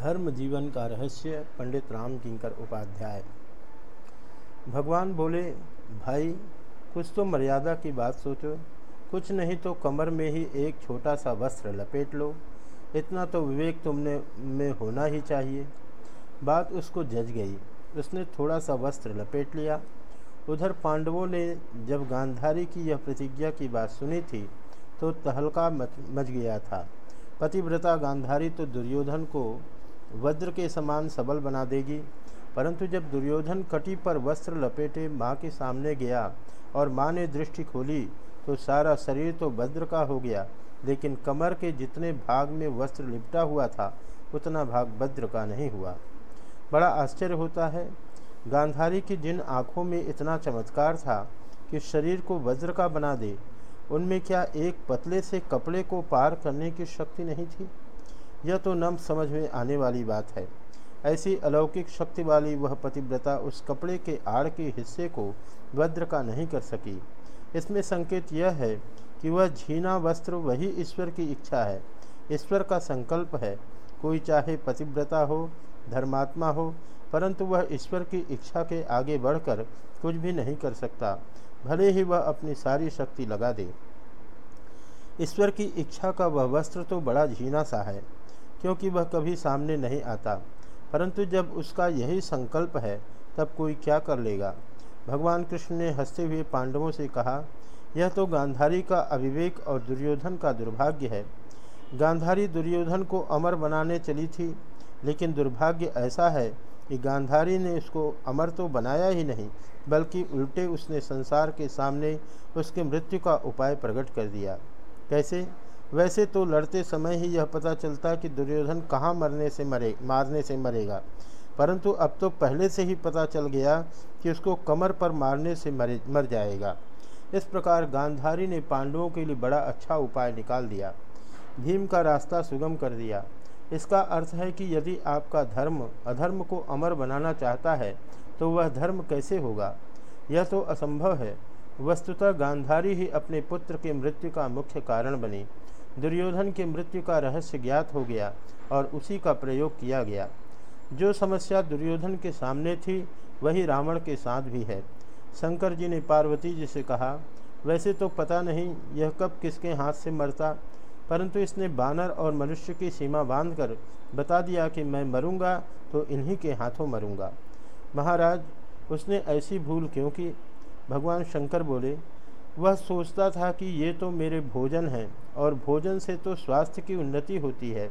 धर्म जीवन का रहस्य पंडित राम किंकर उपाध्याय। भगवान बोले, भाई, कुछ तो मर्यादा की बात सोचो। कुछ नहीं तो कमर में ही एक छोटा सा वस्त्र लपेट लो। इतना तो विवेक तुमने में होना ही चाहिए। बात उसको जज गई। उसने थोड़ा सा वस्त्र लपेट लिया। उधर पांडवों ने जब गांधारी की यह प्रतिज्ञा की बात सुनी थी तो तहलका मच गया था। पतिव्रता गांधारी तो दुर्योधन को वज्र के समान सबल बना देगी। परंतु जब दुर्योधन कटी पर वस्त्र लपेटे माँ के सामने गया और माँ ने दृष्टि खोली तो सारा शरीर तो वज्र का हो गया। लेकिन कमर के जितने भाग में वस्त्र लिपटा हुआ था, उतना भाग वज्र का नहीं हुआ। बड़ा आश्चर्य होता है, गांधारी की जिन आँखों में इतना चमत्कार था कि शरीर को वज्र का बना दे, उनमें क्या एक पतले से कपड़े को पार करने की शक्ति नहीं थी? यह तो नम समझ में आने वाली बात है। ऐसी अलौकिक शक्ति वाली वह पतिव्रता उस कपड़े के आड़ के हिस्से को वज्र का नहीं कर सकी। इसमें संकेत यह है कि वह झीना वस्त्र वही ईश्वर की इच्छा है। ईश्वर का संकल्प है, कोई चाहे पतिव्रता हो, धर्मात्मा हो, परंतु वह ईश्वर की इच्छा के आगे बढ़कर कुछ भी नहीं कर सकता। भले ही वह अपनी सारी शक्ति लगा दे। ईश्वर की इच्छा का वह वस्त्र तो बड़ा झीना सा है। क्योंकि वह कभी सामने नहीं आता। परंतु जब उसका यही संकल्प है, तब कोई क्या कर लेगा? भगवान कृष्ण ने हँसते हुए पांडवों से कहा, यह तो गांधारी का अविवेक और दुर्योधन का दुर्भाग्य है। गांधारी दुर्योधन को अमर बनाने चली थी, लेकिन दुर्भाग्य ऐसा है कि गांधारी ने उसको अमर तो बनाया ही नहीं, बल्कि उल्टे उसने संसार के सामने उसके मृत्यु का उपाय प्रकट कर दिया। कैसे? वैसे तो लड़ते समय ही यह पता चलता कि दुर्योधन कहाँ मरने से मरे, मारने से मरेगा। परंतु अब तो पहले से ही पता चल गया कि उसको कमर पर मारने से मरे, मर जाएगा। इस प्रकार गांधारी ने पांडवों के लिए बड़ा अच्छा उपाय निकाल दिया। भीम का रास्ता सुगम कर दिया। इसका अर्थ है कि यदि आपका धर्म, अधर्म को अमर बनाना चाहता है तो वह धर्म कैसे होगा? यह तो असंभव है। वस्तुतः गांधारी ही अपने पुत्र के मृत्यु का मुख्य कारण बनी। दुर्योधन के मृत्यु का रहस्य ज्ञात हो गया और उसी का प्रयोग किया गया। जो समस्या दुर्योधन के सामने थी, वही रावण के साथ भी है। शंकर जी ने पार्वती जी से कहा, वैसे तो पता नहीं यह कब किसके हाथ से मरता, परंतु इसने बानर और मनुष्य की सीमा बांधकर बता दिया कि मैं मरूँगा तो इन्हीं के हाथों मरूँगा। महाराज, उसने ऐसी भूल क्यों की? भगवान शंकर बोले वह सोचता था कि ये तो मेरे भोजन हैं और भोजन से तो स्वास्थ्य की उन्नति होती है।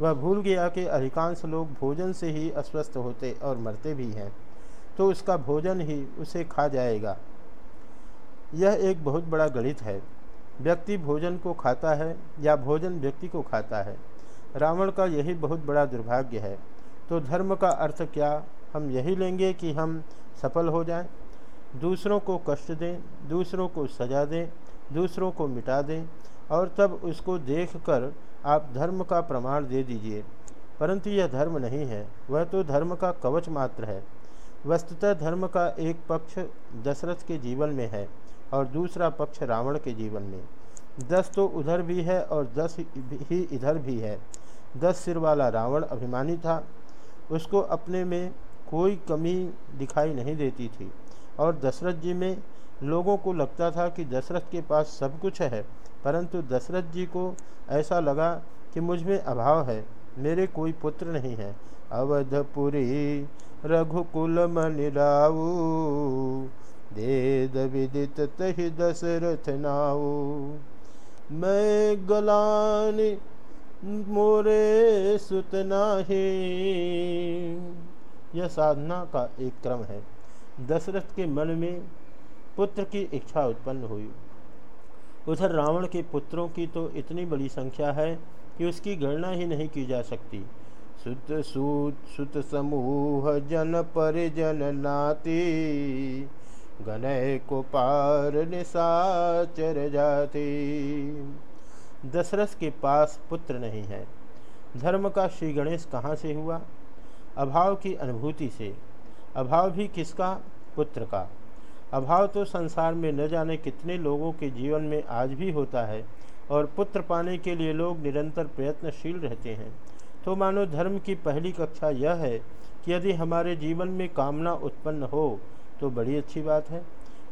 वह भूल गया कि अधिकांश लोग भोजन से ही अस्वस्थ होते और मरते भी हैं। तो उसका भोजन ही उसे खा जाएगा। यह एक बहुत बड़ा गणित है। व्यक्ति भोजन को खाता है या भोजन व्यक्ति को खाता है? रावण का यही बहुत बड़ा दुर्भाग्य है। तो धर्म का अर्थ क्या? हम यही लेंगे कि हम सफल हो जाएँ? दूसरों को कष्ट दें, दूसरों को सजा दें, दूसरों को मिटा दें और तब उसको देखकर आप धर्म का प्रमाण दे दीजिए। परंतु यह धर्म नहीं है, वह तो धर्म का कवच मात्र है। वस्तुतः धर्म का एक पक्ष दशरथ के जीवन में है और दूसरा पक्ष रावण के जीवन में। दस तो उधर भी है और दस ही इधर भी है। दस सिर वाला रावण अभिमानी था, उसको अपने में कोई कमी दिखाई नहीं देती थी। और दशरथ जी में लोगों को लगता था कि दशरथ के पास सब कुछ है, परंतु दशरथ जी को ऐसा लगा कि मुझमें अभाव है, मेरे कोई पुत्र नहीं है। अवधपुरी रघुकुल मनिराऊ देद विदित तहि दशरथ नाऊ मैं गलान मोरे सुतना ही यह साधना का एक क्रम है। दशरथ के मन में पुत्र की इच्छा उत्पन्न हुई। उधर रावण के पुत्रों की तो इतनी बड़ी संख्या है कि उसकी गणना ही नहीं की जा सकती। सुत, सूत, सुत समूह, जन परिजन नाती, गणय को पार निशाचर जाती। दशरथ के पास पुत्र नहीं है। धर्म का श्री गणेश कहाँ से हुआ? अभाव की अनुभूति से। अभाव भी किसका? पुत्र का। अभाव तो संसार में न जाने कितने लोगों के जीवन में आज भी होता है और पुत्र पाने के लिए लोग निरंतर प्रयत्नशील रहते हैं। तो मानो धर्म की पहली कक्षा यह है कि यदि हमारे जीवन में कामना उत्पन्न हो तो बड़ी अच्छी बात है।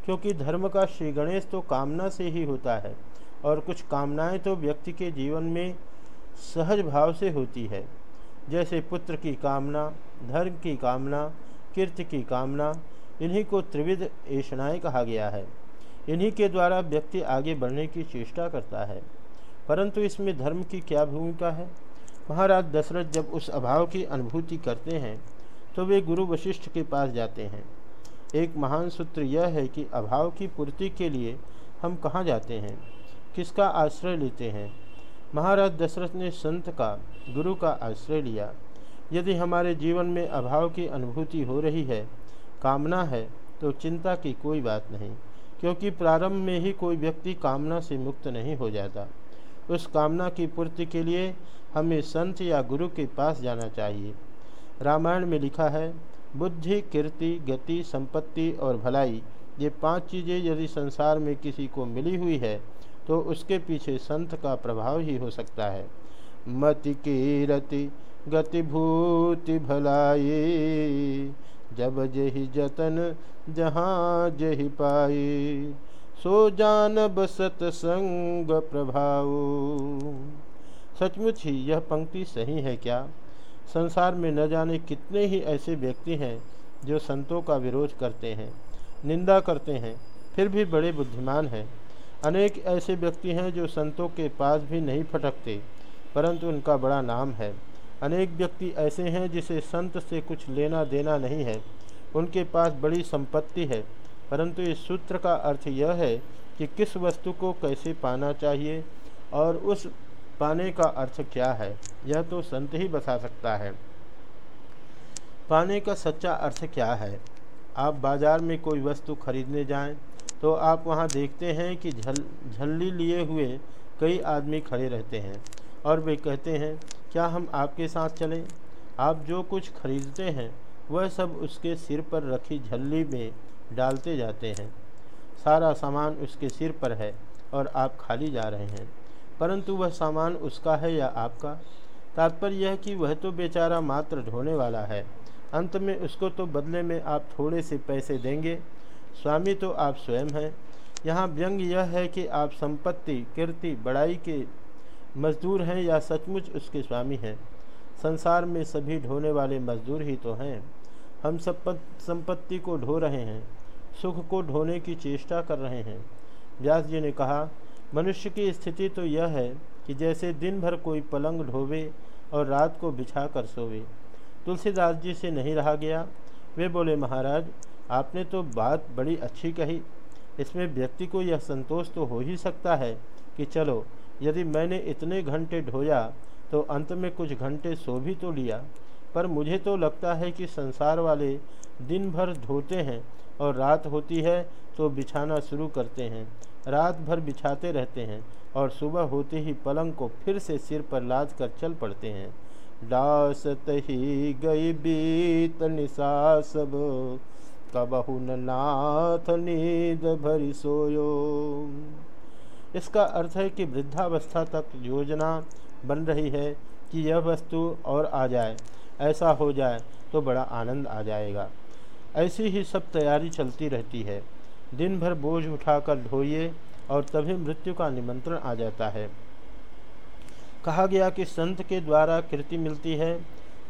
क्योंकि धर्म का श्री गणेश तो कामना से ही होता है और कुछ कामनाएँ तो व्यक्ति के जीवन में सहज भाव से होती है। जैसे पुत्र की कामना, धर्म की कामना कीर्ति की कामना इन्हीं को त्रिविध ऐषणाएँ कहा गया है। इन्हीं के द्वारा व्यक्ति आगे बढ़ने की चेष्टा करता है। परंतु इसमें धर्म की क्या भूमिका है? महाराज दशरथ जब उस अभाव की अनुभूति करते हैं तो वे गुरु वशिष्ठ के पास जाते हैं। एक महान सूत्र यह है कि अभाव की पूर्ति के लिए हम कहाँ जाते हैं? किसका आश्रय लेते हैं? महाराज दशरथ ने संत का, गुरु का आश्रय लिया। यदि हमारे जीवन में अभाव की अनुभूति हो रही है, कामना है तो चिंता की कोई बात नहीं, क्योंकि प्रारंभ में ही कोई व्यक्ति कामना से मुक्त नहीं हो जाता। उस कामना की पूर्ति के लिए हमें संत या गुरु के पास जाना चाहिए। रामायण में लिखा है, बुद्धि, कीर्ति, गति, संपत्ति और भलाई, ये पाँच चीज़ें यदि संसार में किसी को मिली हुई है तो उसके पीछे संत का प्रभाव ही हो सकता है। मति, कीरति गतिभूति भलाई जब जही जतन, जहाँ जही पाई सो जान बसत संग प्रभाव। सचमुच ही यह पंक्ति सही है क्या? संसार में न जाने कितने ही ऐसे व्यक्ति हैं, जो संतों का विरोध करते हैं, निंदा करते हैं, फिर भी बड़े बुद्धिमान हैं। अनेक ऐसे व्यक्ति हैं, जो संतों के पास भी नहीं फटकते, परंतु उनका बड़ा नाम है। अनेक व्यक्ति ऐसे हैं जिसे संत से कुछ लेना देना नहीं है। उनके पास बड़ी संपत्ति है, परंतु इस सूत्र का अर्थ यह है कि किस वस्तु को कैसे पाना चाहिए और उस पाने का अर्थ क्या है, यह तो संत ही बता सकता है। पाने का सच्चा अर्थ क्या है? आप बाज़ार में कोई वस्तु खरीदने जाएँ तो आप वहाँ देखते हैं कि झल, झल्ली लिए हुए कई आदमी खड़े रहते हैं और वे कहते हैं क्या हम आपके साथ चलें? आप जो कुछ खरीदते हैं, वह सब उसके सिर पर रखी झल्ली में डालते जाते हैं। सारा सामान उसके सिर पर है और आप खाली जा रहे हैं। परंतु वह सामान उसका है या आपका? तात्पर्य यह कि वह तो बेचारा मात्र ढोने वाला है। अंत में उसको तो बदले में आप थोड़े से पैसे देंगे। स्वामी तो आप स्वयं हैं। यहाँ व्यंग यह है कि आप संपत्ति, कीर्ति, बड़ाई के मजदूर हैं या सचमुच उसके स्वामी हैं? संसार में सभी ढोने वाले मजदूर ही तो हैं। हम सब संपत्ति को ढो रहे हैं, सुख को ढोने की चेष्टा कर रहे हैं। व्यास जी ने कहा, मनुष्य की स्थिति तो यह है कि जैसे दिन भर कोई पलंग ढोवे और रात को बिछा कर सोवे। तुलसीदास जी से नहीं रहा गया। वे बोले, महाराज, आपने तो बात बड़ी अच्छी कही। इसमें व्यक्ति को यह संतोष तो हो ही सकता है कि चलो यदि मैंने इतने घंटे ढोया तो अंत में कुछ घंटे सो भी तो लिया। पर मुझे तो लगता है कि संसार वाले दिन भर धोते हैं और रात होती है तो बिछाना शुरू करते हैं। रात भर बिछाते रहते हैं और सुबह होते ही पलंग को फिर से सिर पर लाद कर चल पड़ते हैं। डासत ही गई बीत निशा सब, कबहु नाथ नींद भरी सोयो। इसका अर्थ है कि वृद्धावस्था तक योजना बन रही है कि यह वस्तु और आ जाए, ऐसा हो जाए तो बड़ा आनंद आ जाएगा। ऐसी ही सब तैयारी चलती रहती है। दिन भर बोझ उठाकर ढोइए और तभी मृत्यु का निमंत्रण आ जाता है। कहा गया कि संत के द्वारा कृति मिलती है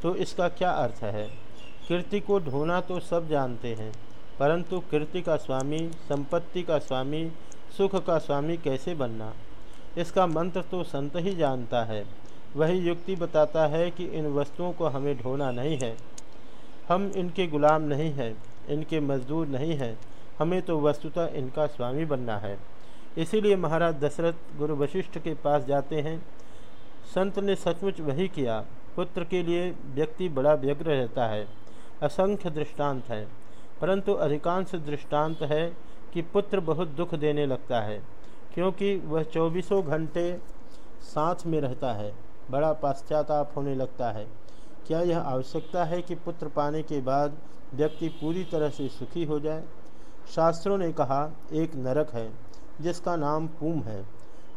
तो इसका क्या अर्थ है? कीर्ति को ढोना तो सब जानते हैं, परंतु कृति का स्वामी, संपत्ति का स्वामी सुख का स्वामी कैसे बनना? इसका मंत्र तो संत ही जानता है। वही युक्ति बताता है कि इन वस्तुओं को हमें ढोना नहीं है। हम इनके गुलाम नहीं हैं, इनके मजदूर नहीं हैं, हमें तो वस्तुतः इनका स्वामी बनना है। इसीलिए महाराज दशरथ गुरु वशिष्ठ के पास जाते हैं। संत ने सचमुच वही किया। पुत्र के लिए व्यक्ति बड़ा व्यग्र रहता है। असंख्य दृष्टांत है, परंतु अधिकांश दृष्टांत है कि पुत्र बहुत दुख देने लगता है, क्योंकि वह चौबीसों घंटे साथ में रहता है। बड़ा पाश्चाताप होने लगता है। क्या यह आवश्यकता है कि पुत्र पाने के बाद व्यक्ति पूरी तरह से सुखी हो जाए? शास्त्रों ने कहा, एक नरक है, जिसका नाम पुम है।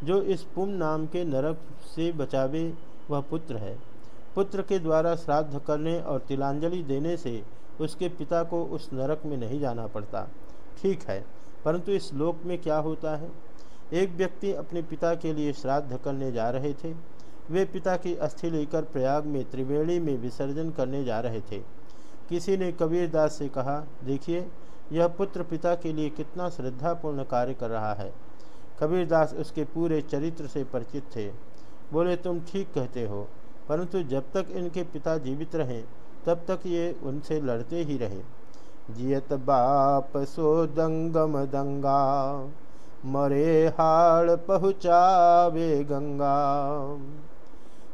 जो इस पुम नाम के नरक से बचावे वह पुत्र है। पुत्र के द्वारा श्राद्ध करने और तिलांजलि देने से उसके पिता को उस नरक में नहीं जाना पड़ता। ठीक है परंतु इस लोक में क्या होता है? एक व्यक्ति अपने पिता के लिए श्राद्ध करने जा रहे थे। वे पिता की अस्थि लेकर प्रयाग में त्रिवेणी में विसर्जन करने जा रहे थे। किसी ने कबीरदास से कहा, देखिए, यह पुत्र पिता के लिए कितना श्रद्धापूर्ण कार्य कर रहा है। कबीरदास उसके पूरे चरित्र से परिचित थे। बोले, तुम ठीक कहते हो, परंतु जब तक इनके पिता जीवित रहें, तब तक ये उनसे लड़ते ही रहे। जियत बाप सो दंगम दंगा, मरे हाड़ पहुँचावे गंगा।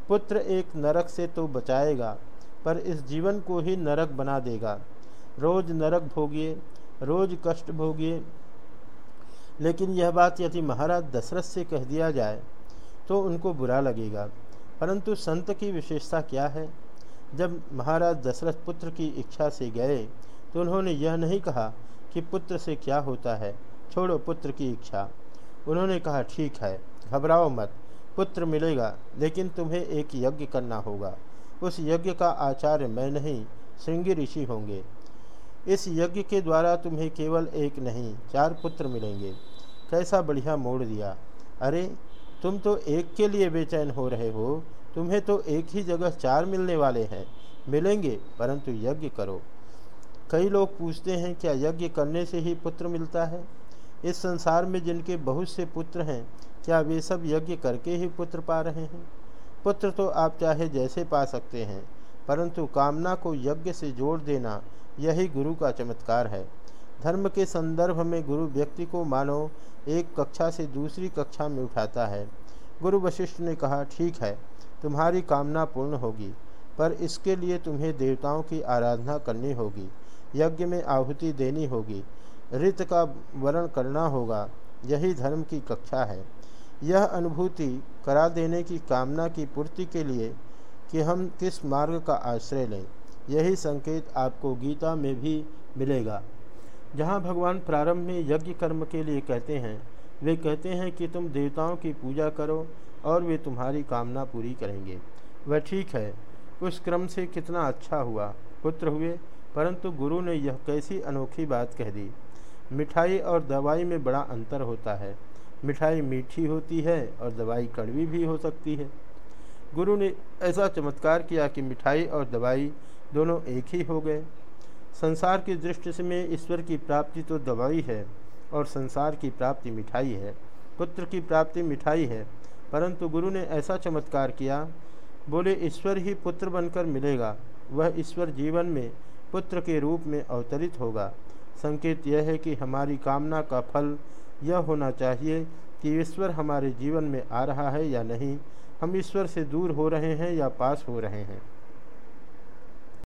पुत्र एक नरक से तो बचाएगा, पर इस जीवन को ही नरक बना देगा। रोज नरक भोगिए, रोज कष्ट भोगिए, लेकिन यह बात यदि महाराज दशरथ से कह दिया जाए तो उनको बुरा लगेगा। परंतु संत की विशेषता क्या है? जब महाराज दशरथ पुत्र की इच्छा से गए तो उन्होंने यह नहीं कहा कि पुत्र से क्या होता है। छोड़ो पुत्र की इच्छा। उन्होंने कहा, ठीक है, घबराओ मत, पुत्र मिलेगा, लेकिन तुम्हें एक यज्ञ करना होगा। उस यज्ञ का आचार्य मैं नहीं, श्रृंगी ऋषि होंगे। इस यज्ञ के द्वारा तुम्हें केवल एक नहीं, चार पुत्र मिलेंगे। कैसा बढ़िया मोड़ दिया। अरे, तुम तो एक के लिए बेचैन हो रहे हो। तुम्हें तो एक ही जगह चार मिलने वाले हैं। मिलेंगे, परंतु यज्ञ करो। कई लोग पूछते हैं, क्या यज्ञ करने से ही पुत्र मिलता है? इस संसार में जिनके बहुत से पुत्र हैं, क्या वे सब यज्ञ करके ही पुत्र पा रहे हैं? पुत्र तो आप चाहे जैसे पा सकते हैं, परंतु कामना को यज्ञ से जोड़ देना यही गुरु का चमत्कार है। धर्म के संदर्भ में गुरु व्यक्ति को मानो एक कक्षा से दूसरी कक्षा में उठाता है। गुरु वशिष्ठ ने कहा, ठीक है, तुम्हारी कामना पूर्ण होगी, पर इसके लिए तुम्हें देवताओं की आराधना करनी होगी। यज्ञ में आहुति देनी होगी। ऋत का वर्ण करना होगा। यही धर्म की कक्षा है। यह अनुभूति करा देने की कामना की पूर्ति के लिए कि हम किस मार्ग का आश्रय लें। यही संकेत आपको गीता में भी मिलेगा। जहाँ भगवान प्रारंभ में यज्ञ कर्म के लिए कहते हैं, वे कहते हैं कि तुम देवताओं की पूजा करो और वे तुम्हारी कामना पूरी करेंगे। वह ठीक है। उस क्रम से कितना अच्छा हुआ। पुत्र हुए परंतु गुरु ने यह कैसी अनोखी बात कह दी, मिठाई और दवाई में बड़ा अंतर होता है। मिठाई मीठी होती है और दवाई कड़वी भी हो सकती है। गुरु ने ऐसा चमत्कार किया कि मिठाई और दवाई दोनों एक ही हो गए। संसार की दृष्टि से में ईश्वर की प्राप्ति तो दवाई है और संसार की प्राप्ति मिठाई है, पुत्र की प्राप्ति मिठाई है। परंतु गुरु ने ऐसा चमत्कार किया, बोले, ईश्वर ही पुत्र बनकर मिलेगा। वह ईश्वर जीवन में पुत्र के रूप में अवतरित होगा। संकेत यह है कि हमारी कामना का फल यह होना चाहिए कि ईश्वर हमारे जीवन में आ रहा है या नहीं। हम ईश्वर से दूर हो रहे हैं या पास हो रहे हैं।